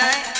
Come